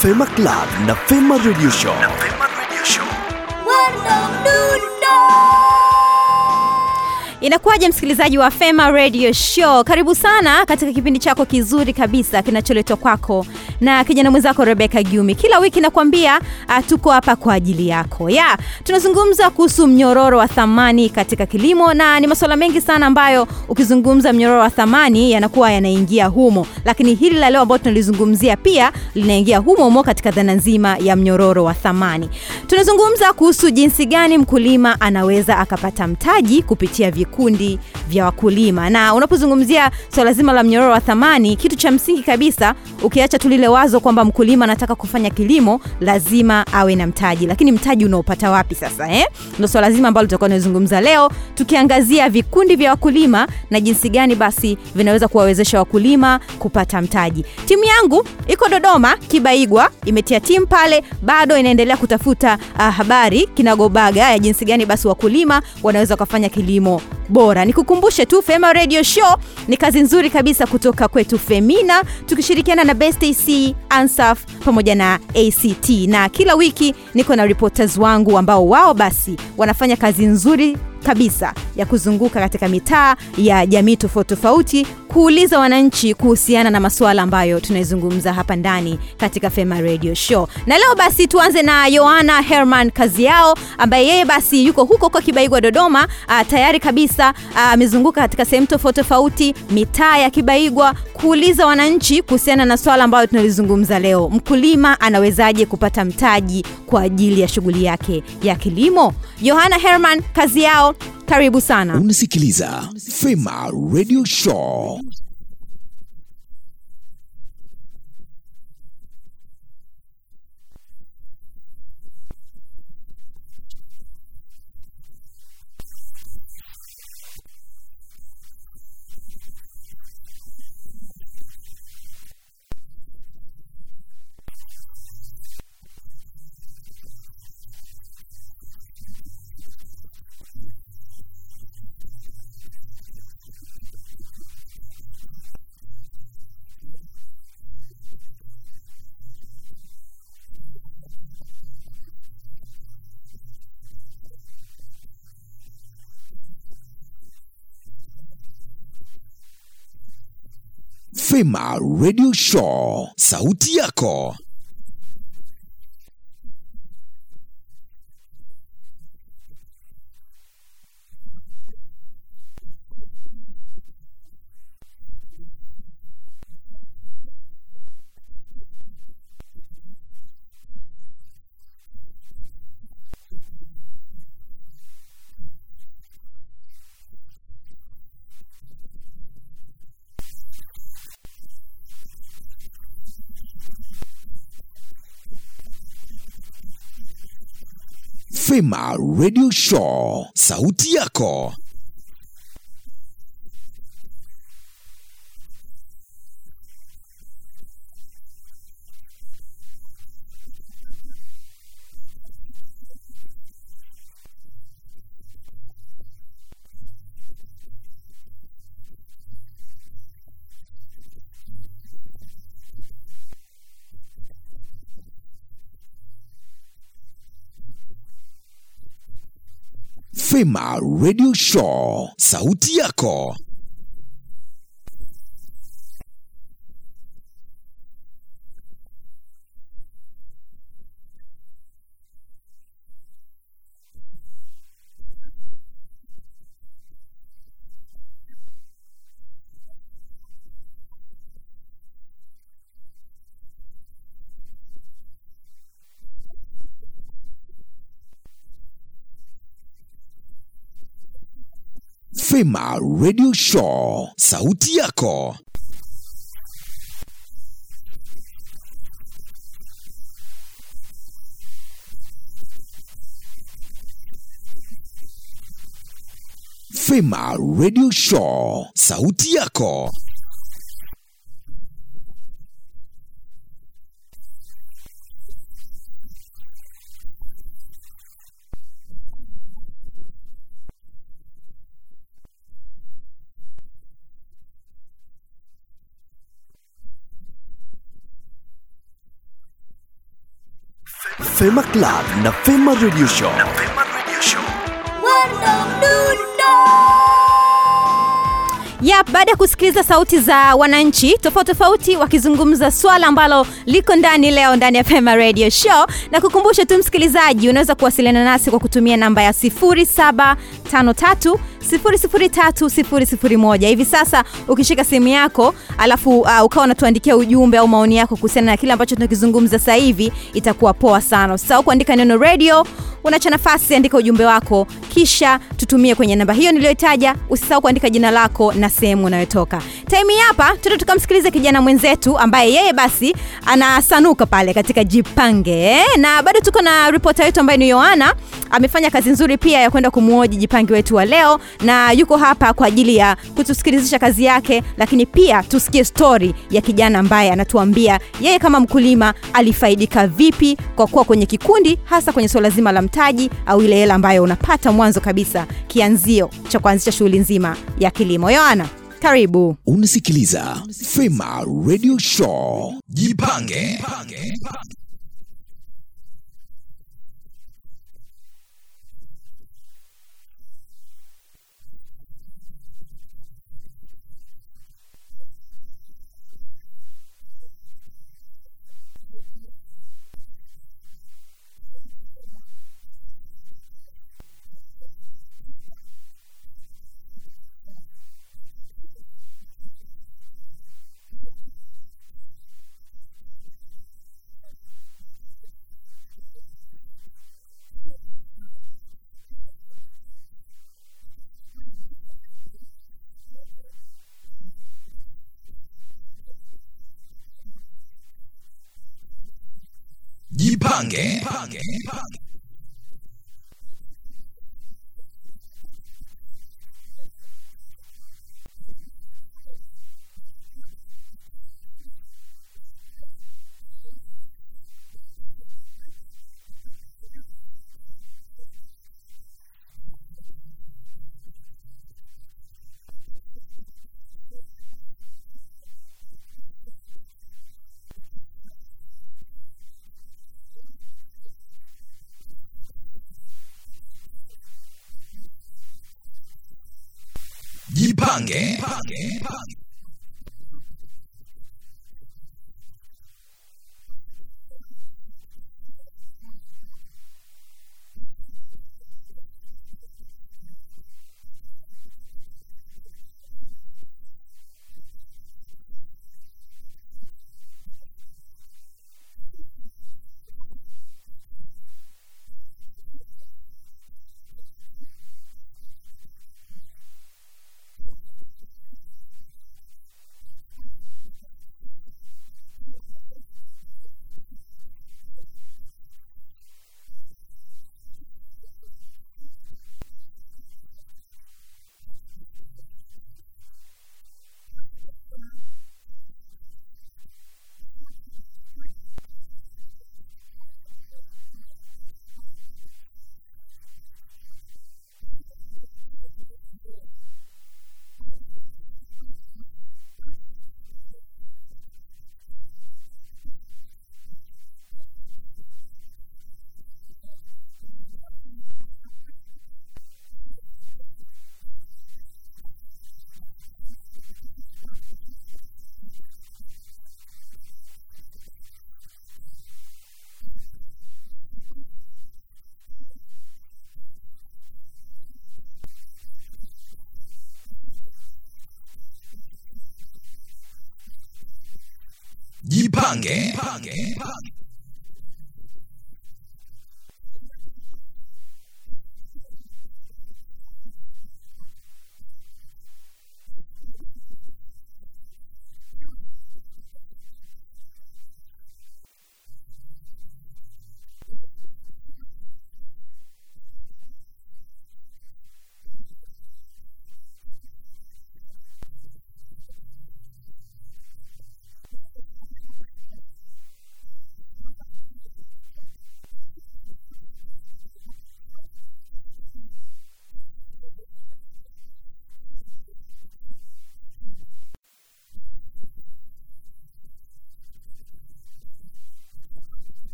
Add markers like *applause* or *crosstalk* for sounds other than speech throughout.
Fema Club na Fema Radio Show. Na Fema Radio Show. Inakuwaje msikilizaji wa Fema Radio Show? Karibu sana katika kipindi chako kizuri kabisa kinacholetwa kwako na kijana mwenzako Rebecca Gyumi. Kila wiki nakwambia uh, tuko hapa kwa ajili yako. Ya, tunazungumza kuhusu mnyororo wa thamani katika kilimo na ni masuala mengi sana ambayo ukizungumza mnyororo wa thamani yanakuwa yanaingia humo. Lakini hili la leo ambalo tunalizungumzia pia linaingia humo humo katika dhana nzima ya mnyororo wa thamani. Tunazungumza kuhusu jinsi gani mkulima anaweza akapata mtaji kupitia vikundi vya wakulima. Na unapozungumzia swala so zima la mnyororo wa thamani, kitu cha msingi kabisa, ukiacha tu lile wazo kwamba mkulima anataka kufanya kilimo, lazima awe na mtaji. Lakini mtaji unaopata wapi sasa eh? Ndio swala zima ambalo tutakuwa tunazungumza leo, tukiangazia vikundi vya wakulima na jinsi gani basi vinaweza kuwawezesha wakulima kupata mtaji. Timu yangu iko Dodoma, Kibaigwa, imetia timu pale, bado inaendelea kutafuta uh, habari kinagobaga ya jinsi gani basi wakulima wanaweza kufanya kilimo bora. Nikukumbushe tu Fema Radio Show ni kazi nzuri kabisa kutoka kwetu Femina tukishirikiana na Best AC, Ansaf pamoja na ACT, na kila wiki niko na reporters wangu ambao wao basi wanafanya kazi nzuri kabisa ya kuzunguka katika mitaa ya jamii tofauti tofauti kuuliza wananchi kuhusiana na masuala ambayo tunaizungumza hapa ndani katika Fema Radio Show. Na leo basi tuanze na Yohana Herman Kaziao ambaye yeye basi yuko huko kwa Kibaigwa Dodoma, a, tayari kabisa amezunguka katika sehemu tofauti tofauti mitaa ya Kibaigwa kuuliza wananchi kuhusiana na swala ambayo tunalizungumza leo. Mkulima anawezaje kupata mtaji kwa ajili ya shughuli yake ya kilimo? Yohana Herman kazi yao karibu sana. Unasikiliza Fema Radio Show. Fema Radio Show, sauti yako. Fema Radio Show, sauti yako. Fema Radio Show, sauti yako. Fema Radio Show, sauti yako. Fema Radio Show, sauti yako. Fema Club na Fema Radio Show. Yap, baada ya kusikiliza sauti za wananchi tofauti tofauti wakizungumza swala ambalo liko ndani leo ndani ya Fema Radio Show, na kukumbusha tu msikilizaji, unaweza kuwasiliana nasi kwa kutumia namba ya 0753 003001 hivi sasa ukishika simu yako alafu uh, ukawa unatuandikia ujumbe au maoni yako kuhusiana na kile ambacho tunakizungumza sasa hivi itakuwa poa sana. Usisahau kuandika neno radio unacha nafasi andika ujumbe wako kisha tutumie kwenye namba hiyo niliyoitaja. Usisahau kuandika jina lako na sehemu unayotoka. Taimi hapa tuta tukamsikiliza kijana mwenzetu ambaye yeye basi anasanuka pale katika jipange. Na bado tuko na ripota wetu ambaye ni yoana amefanya kazi nzuri pia ya kwenda kumuoji jipangi wetu wa leo. Na yuko hapa kwa ajili ya kutusikilizisha kazi yake lakini pia tusikie stori ya kijana ambaye anatuambia yeye kama mkulima alifaidika vipi kwa kuwa kwenye kikundi hasa kwenye suala zima la mtaji au ile hela ambayo unapata mwanzo kabisa kianzio cha kuanzisha shughuli nzima ya kilimo yoana karibu Unasikiliza Fema Radio Show. Jipange. Jipange. Jipange. 팡게. 팡게. 팡게. 팡게. 팡게. 빙판계. 빙판계.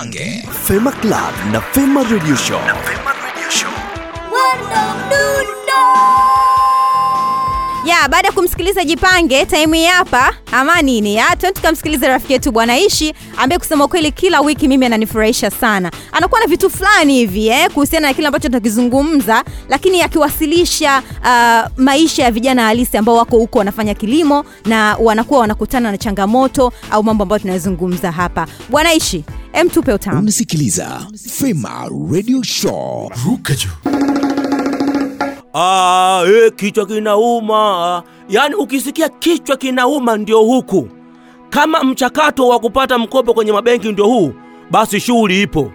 Jipange. Fema Club na Fema Radio Show. Ya baada ya kumsikiliza jipange taimu hii hapa ama nini ya twende tukamsikiliza rafiki yetu bwana ishi ambaye kusema kweli kila wiki mimi ananifurahisha sana anakuwa na vitu fulani hivi eh, kuhusiana na kile ambacho tunakizungumza lakini akiwasilisha uh, maisha ya vijana halisi ambao wako huko wanafanya kilimo na wanakuwa wanakutana na changamoto au mambo ambayo tunayozungumza hapa bwana ishi em tupe utamu Unasikiliza Fema Radio Show. Ruka juu. Eh, kichwa kinauma. Yaani ukisikia kichwa kinauma ndio huku. Kama mchakato wa kupata mkopo kwenye mabenki ndio huu, basi shughuli ipo.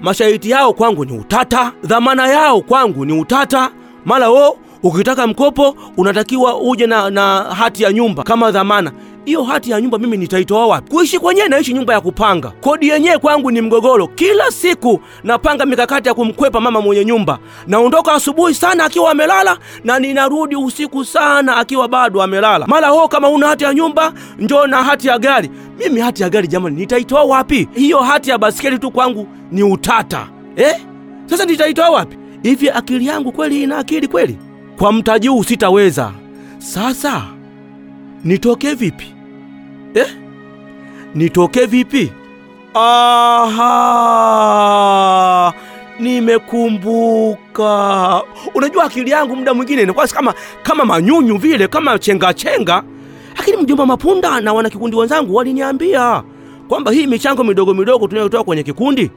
Masharti yao kwangu ni utata, dhamana yao kwangu ni utata. Mara wo ukitaka mkopo unatakiwa uje na, na hati ya nyumba kama dhamana. Hiyo hati ya nyumba mimi nitaitoa wapi? Kuishi kwenyewe naishi nyumba ya kupanga. Kodi yenyewe kwangu ni mgogoro. Kila siku napanga mikakati ya kumkwepa mama mwenye nyumba. Naondoka asubuhi sana akiwa amelala na ninarudi usiku sana akiwa bado amelala. Mara ho kama una hati ya nyumba, njoo na hati ya gari. Mimi hati ya gari jamani, nitaitoa wapi? Hiyo hati ya basikeli tu kwangu ni utata. Eh? Sasa nitaitoa wapi? Hivi akili yangu kweli ina akili kweli? Kwa mtaji huu sitaweza. Sasa nitoke vipi eh? nitoke vipi? Aha! Nimekumbuka. Unajua akili yangu muda mwingine inakuwa kama kama manyunyu vile kama chenga chenga. Lakini mjomba mapunda na wanakikundi wenzangu waliniambia kwamba hii michango midogo midogo tunayotoa kwenye kikundi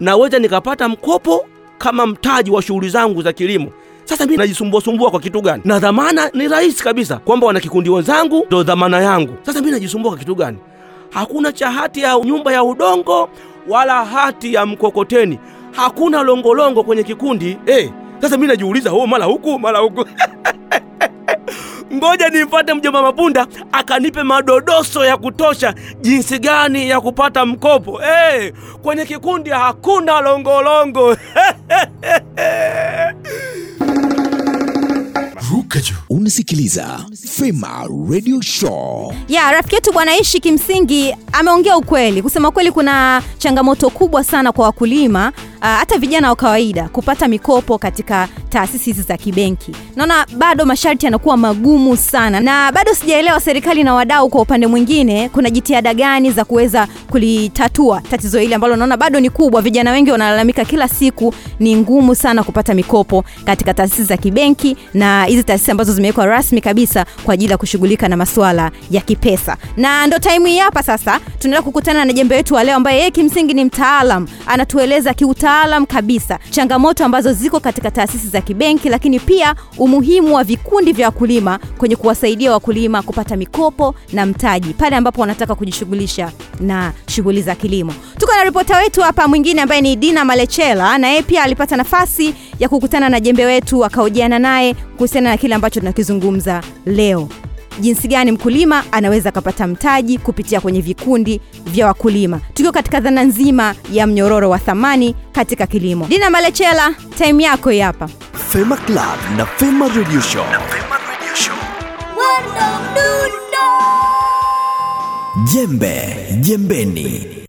naweza nikapata mkopo kama mtaji wa shughuli zangu za kilimo sasa mi najisumbuasumbua kwa kitu gani? Na dhamana ni rahisi kabisa kwamba wanakikundi wenzangu ndo dhamana yangu. Sasa mimi najisumbua kwa kitu gani? Hakuna cha hati ya nyumba ya udongo wala hati ya mkokoteni. Hakuna longolongo kwenye kikundi. Eh, sasa mimi najiuliza oh, mara huku mara huku. *laughs* Ngoja nimfate mjomba mapunda akanipe madodoso ya kutosha jinsi gani ya kupata mkopo. Hey, kwenye kikundi hakuna longolongo. juu. *laughs* Unasikiliza Fema Radio Show. ya rafiki yetu bwana ishi kimsingi ameongea ukweli kusema kweli kuna changamoto kubwa sana kwa wakulima hata vijana wa kawaida kupata mikopo katika taasisi hizi za kibenki. Naona bado masharti yanakuwa magumu sana. Na bado sijaelewa serikali na wadau kwa upande mwingine kuna jitihada gani za kuweza kulitatua tatizo hili ambalo naona bado ni kubwa. Vijana wengi wanalalamika kila siku ni ngumu sana kupata mikopo katika taasisi za kibenki na hizi taasisi ambazo zimewekwa rasmi kabisa kwa ajili ya kushughulika na masuala ya kipesa. Na ndo taimu hii hapa sasa tunaenda kukutana na jembe wetu wa leo ambaye yeye kimsingi ni mtaalam anatueleza kiutaalam kabisa. Changamoto ambazo ziko katika taasisi za kibenki lakini pia umuhimu wa vikundi vya wakulima kwenye kuwasaidia wakulima kupata mikopo na mtaji pale ambapo wanataka kujishughulisha na shughuli za kilimo. Tuko na ripota wetu hapa mwingine ambaye ni dina malechela. Na yeye pia alipata nafasi ya kukutana na jembe wetu akahojiana naye kuhusiana na kile ambacho tunakizungumza leo jinsi gani mkulima anaweza akapata mtaji kupitia kwenye vikundi vya wakulima tukiwa katika dhana nzima ya mnyororo wa thamani katika kilimo dina malechela taimu yako hii hapa Fema Club na Fema Radio Show. na fema radio show. Jembe jembeni.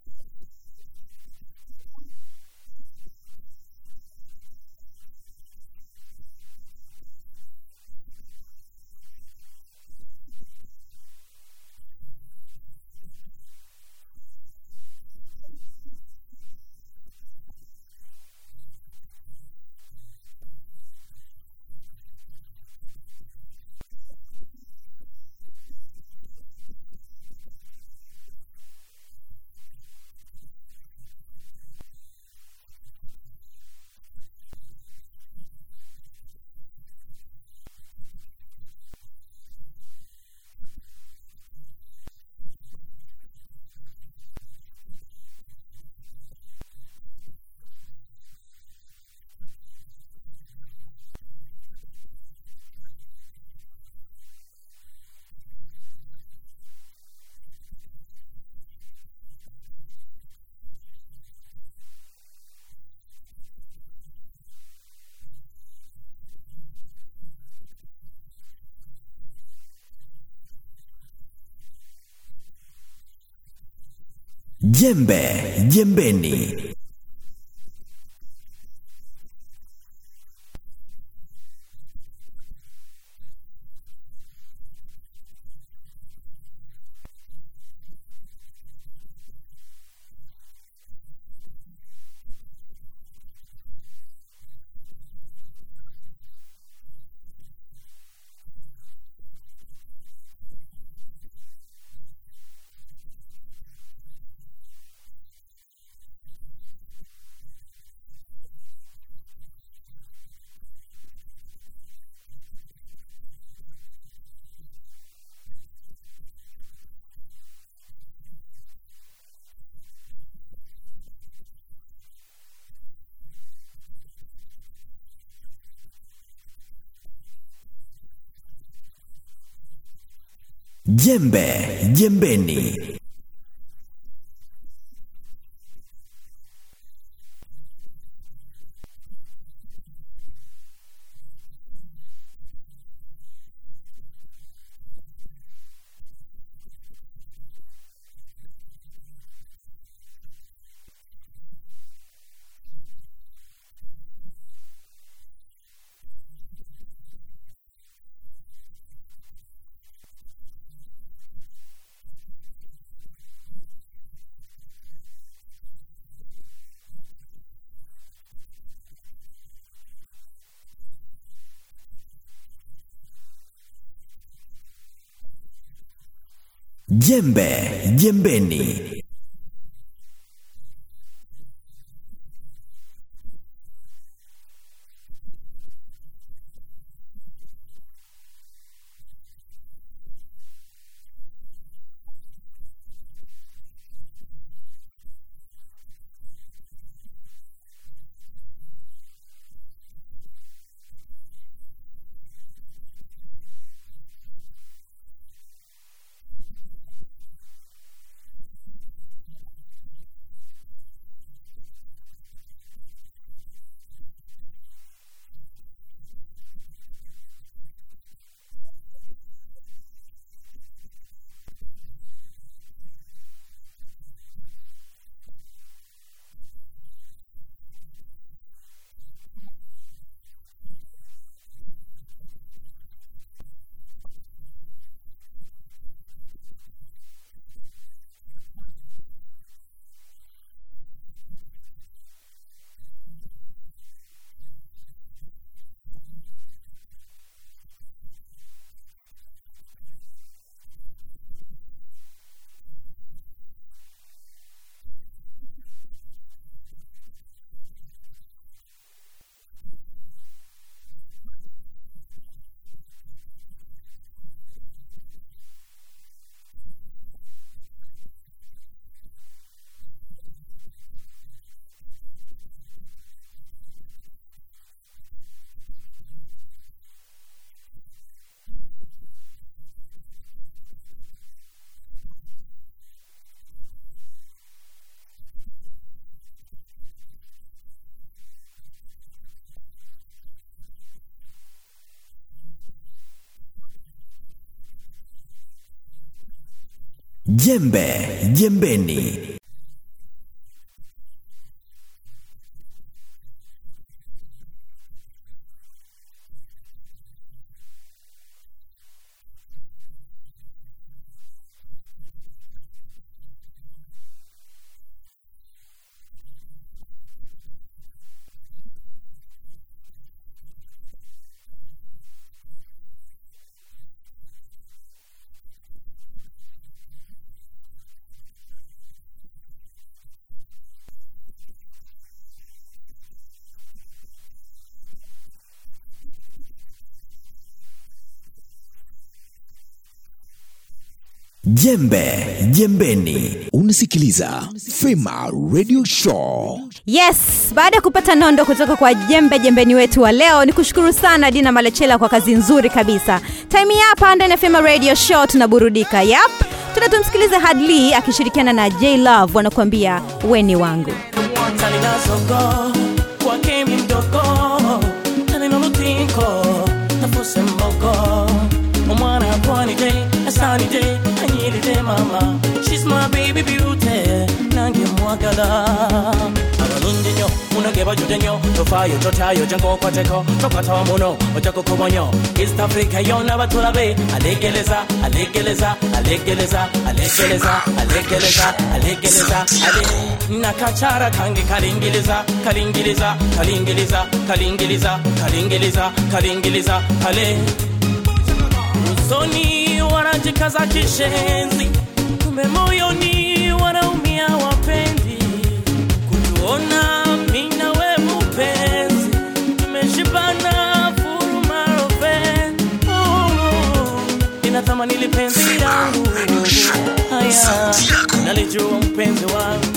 Jembe jembeni. Jembe jembeni. Jembe jembeni. Jembe jembeni. Jembe jembeni. Unasikiliza Fema Radio Show. yes baada ya kupata nondo kutoka kwa jembe jembeni wetu wa leo ni kushukuru sana dina malechela kwa kazi nzuri kabisa time hapa ndani ya fema radio show tunaburudika yap tuna tumsikilize hadli akishirikiana na j love wanakuambia weni wangu Tani Uganda. Abalungi nnyo munage bajute nnyo tofaayo totyayo gyenkokwateko tokwatawa muno ojja kukuba nnyo east africa yonna batulabe. Alegereza alegereza alegereza alegereza alegereza usoni wanajikaza kishenzi. Moyoni wanaumia wa kutuona mina we mupenzi tumeshibana furumaroven ina thamani lipenzi yangu haya nalijua mpenzi wangu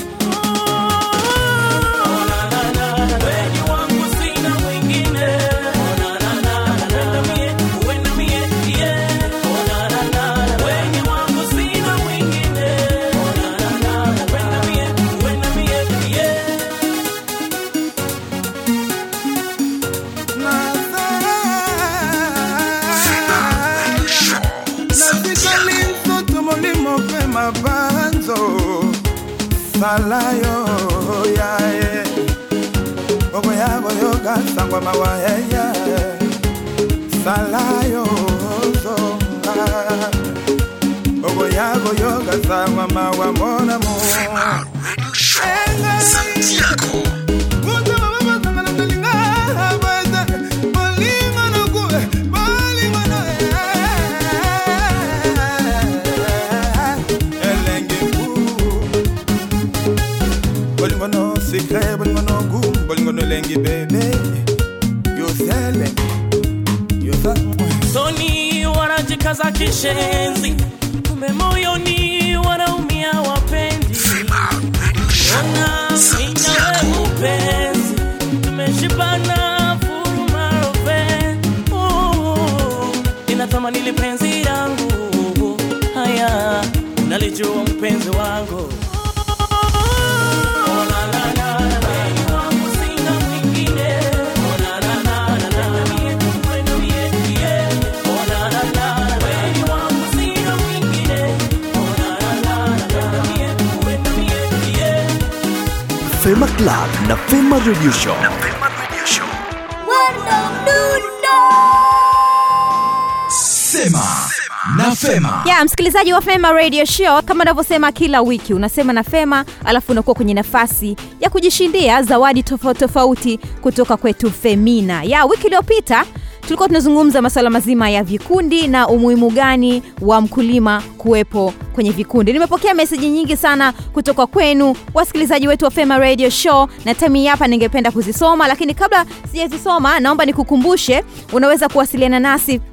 sangwa mawayeya sala yo zonga okoya koyoka sangwa mawa monamo shame. Fema Club na Fema Radio Show. Sema na Fema. ya msikilizaji wa fema radio show kama unavyosema kila wiki unasema na fema alafu unakuwa kwenye nafasi ya kujishindia zawadi tofauti tofauti kutoka kwetu femina ya wiki iliyopita tulikuwa tunazungumza masuala mazima ya vikundi na umuhimu gani wa mkulima kuwepo kwenye vikundi. Nimepokea meseji nyingi sana kutoka kwenu wasikilizaji wetu wa fema radio show na tami hapa ningependa kuzisoma lakini kabla sijazisoma naomba nikukumbushe unaweza kuwasiliana nasi uh,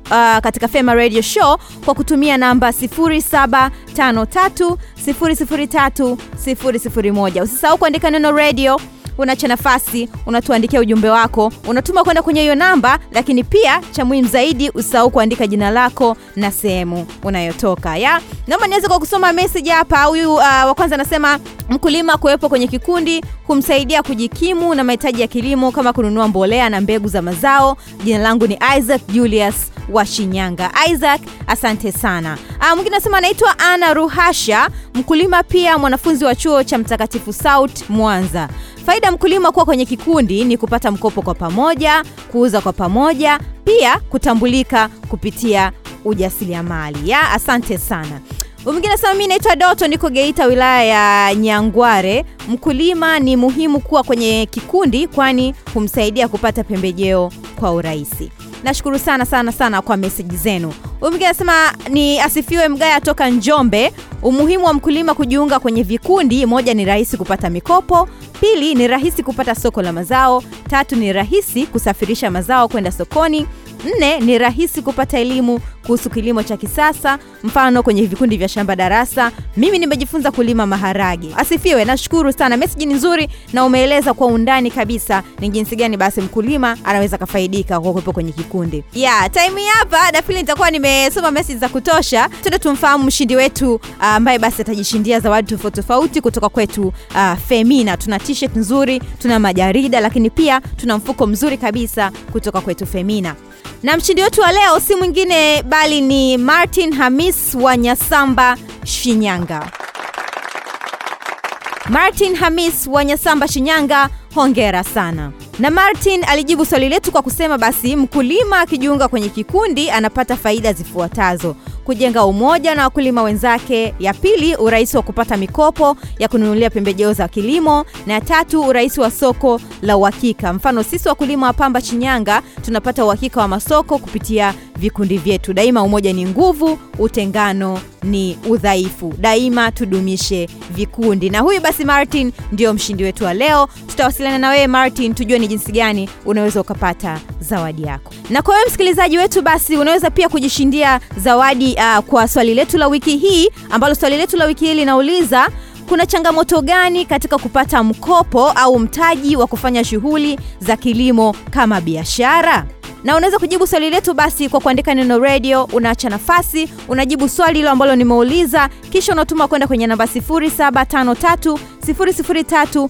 katika fema radio show kwa kutumia namba 753 usisahau kuandika neno radio unacha nafasi unatuandikia ujumbe wako unatuma kwenda kwenye hiyo namba lakini pia cha muhimu zaidi usahau kuandika jina lako na sehemu unayotoka ya? Naomba niweze kwa kusoma message hapa. Huyu uh, wa kwanza anasema mkulima kuwepo kwenye kikundi humsaidia kujikimu na mahitaji ya kilimo kama kununua mbolea na mbegu za mazao. Jina langu ni isaac julius wa shinyanga. Isaac asante sana. Ah, mwingine anasema anaitwa ana ruhasha mkulima pia mwanafunzi wa chuo cha mtakatifu south mwanza faida mkulima kuwa kwenye kikundi ni kupata mkopo kwa pamoja kuuza kwa pamoja pia kutambulika kupitia ujasiriamali. Ya asante sana. Mwingine anasema mimi naitwa doto niko geita wilaya ya nyangware. Mkulima ni muhimu kuwa kwenye kikundi kwani humsaidia kupata pembejeo kwa urahisi nashukuru sana sana sana kwa meseji zenu. Huyu anasema ni asifiwe mgaya toka njombe. Umuhimu wa mkulima kujiunga kwenye vikundi moja ni rahisi kupata mikopo pili ni rahisi kupata soko la mazao tatu ni rahisi kusafirisha mazao kwenda sokoni nne ni rahisi kupata elimu kuhusu kilimo cha kisasa mfano kwenye vikundi vya shamba darasa. Mimi nimejifunza kulima maharage. Asifiwe nashukuru sana. Meseji ni nzuri na umeeleza kwa undani kabisa ni jinsi gani basi mkulima anaweza kafaidika kwa kuwepo kwenye kikundi. Yeah, time hapa dafili nitakuwa nimesoma meseji za kutosha. Tuende tumfahamu mshindi wetu ah, ambaye basi atajishindia zawadi tofauti tofauti kutoka kwetu uh, femina. Tuna t-shirt nzuri tuna majarida lakini pia tuna mfuko mzuri kabisa kutoka kwetu femina na mshindi wetu wa leo si mwingine bali ni martin hamis wa nyasamba shinyanga Martin Hamis wa Nyasamba, Shinyanga, hongera sana. Na Martin alijibu swali letu kwa kusema basi mkulima akijiunga kwenye kikundi anapata faida zifuatazo: kujenga umoja na wakulima wenzake, ya pili urahisi wa kupata mikopo ya kununulia pembejeo za kilimo, na ya tatu urahisi wa soko la uhakika. Mfano sisi wakulima wa pamba Shinyanga tunapata uhakika wa masoko kupitia vikundi vyetu. Daima umoja ni nguvu, utengano ni udhaifu. Daima tudumishe vikundi. Na huyu basi Martin ndio mshindi wetu wa leo. Tutawasiliana na wewe Martin, tujue ni jinsi gani unaweza ukapata zawadi yako. Na kwa wewe msikilizaji wetu, basi unaweza pia kujishindia zawadi uh, kwa swali letu la wiki hii, ambalo swali letu la wiki hii linauliza kuna changamoto gani katika kupata mkopo au mtaji wa kufanya shughuli za kilimo kama biashara? Na unaweza kujibu swali letu basi kwa kuandika neno radio unaacha nafasi unajibu swali hilo ambalo nimeuliza kisha unatuma kwenda kwenye namba 753 003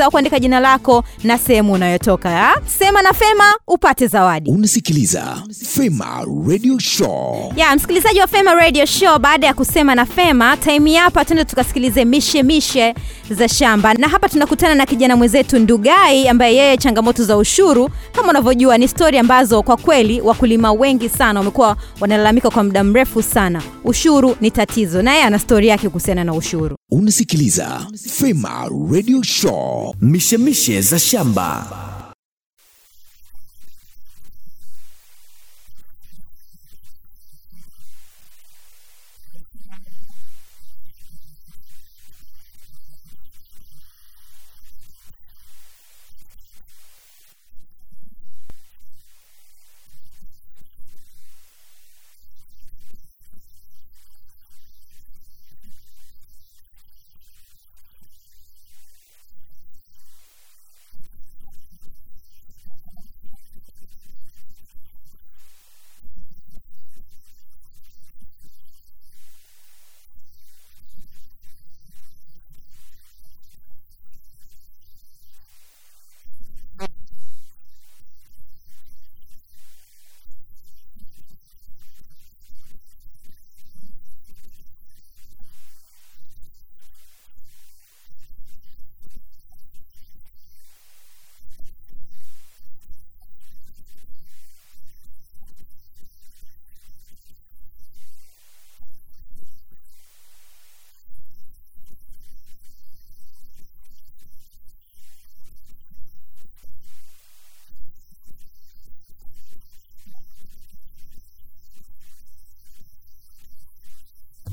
usisahau kuandika jina lako na sehemu unayotoka ya? sema na fema upate zawadi. Unasikiliza fema radio show. Ya msikilizaji wa fema radio show baada ya kusema na fema time hapa tuende tukasikilize mishe mishe za shamba. Na hapa tunakutana na kijana mwenzetu ndugai ambaye yeye changamoto za ushuru kama unavyojua ni stori ambazo kwa kweli wakulima wengi sana wamekuwa wanalalamika kwa muda mrefu sana. Ushuru ni tatizo na yeye ana stori yake kuhusiana na ushuru unasikiliza fema radio show. Mishemishe za shamba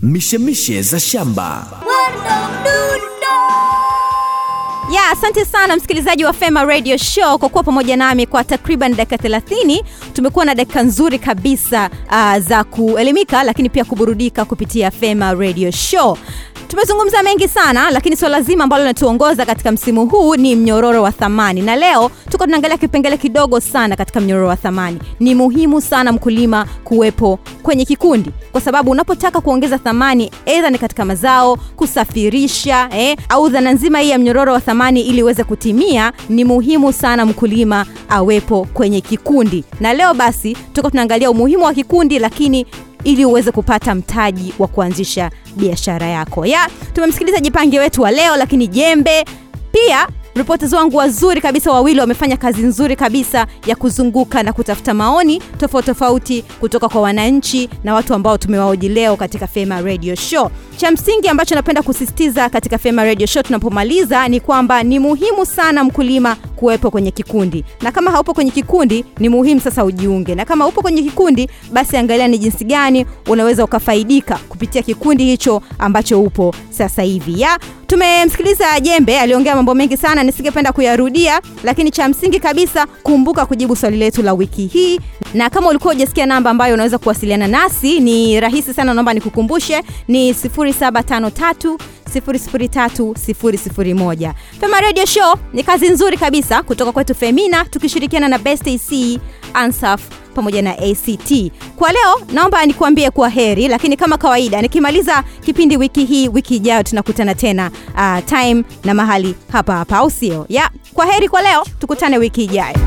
mishemishe za shamba. Ya asante sana msikilizaji wa fema radio show kwa kuwa pamoja nami kwa takriban dakika 30 tumekuwa na dakika nzuri kabisa uh, za kuelimika lakini pia kuburudika kupitia fema radio show tumezungumza mengi sana lakini swala zima ambalo linatuongoza katika msimu huu ni mnyororo wa thamani. Na leo tuko tunaangalia kipengele kidogo sana katika mnyororo wa thamani. Ni muhimu sana mkulima kuwepo kwenye kikundi. Kwa sababu unapotaka kuongeza thamani edha ni katika mazao kusafirisha eh, au dhana nzima hii ya mnyororo wa thamani ili iweze kutimia ni muhimu sana mkulima awepo kwenye kikundi. Na leo basi tuko tunaangalia umuhimu wa kikundi lakini ili uweze kupata mtaji wa kuanzisha biashara yako. Ya tumemsikiliza jipange wetu wa leo lakini jembe pia ripoters wangu wazuri kabisa wawili wamefanya kazi nzuri kabisa ya kuzunguka na kutafuta maoni tofauti tofauti kutoka kwa wananchi na watu ambao tumewaoji leo katika fema radio show. Cha msingi ambacho napenda kusisitiza katika fema radio show tunapomaliza ni kwamba ni muhimu sana mkulima kuwepo kwenye kikundi. Na kama haupo kwenye kikundi ni muhimu sasa ujiunge. Na kama upo kwenye kikundi basi angalia ni jinsi gani unaweza ukafaidika kupitia kikundi hicho ambacho upo sasa hivi ya? Tumemsikiliza jembe aliongea mambo mengi sana nisingependa kuyarudia lakini cha msingi kabisa kumbuka kujibu swali letu la wiki hii. Na kama ulikuwa hujasikia namba ambayo unaweza kuwasiliana nasi ni rahisi sana naomba nikukumbushe ni 753 003 fema radio show ni kazi nzuri kabisa kutoka kwetu femina tukishirikiana na best ac ansaf pamoja na act kwa leo naomba nikuambie kwa heri lakini kama kawaida nikimaliza kipindi wiki hii wiki ijayo tunakutana tena uh, time na mahali hapa hapa au sio? Ya kwa heri kwa leo tukutane wiki ijayo